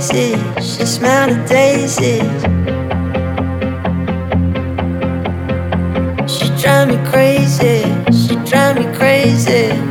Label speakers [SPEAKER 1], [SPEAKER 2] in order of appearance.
[SPEAKER 1] faces, She smelled the daisies. She drive me crazy. She drive me crazy.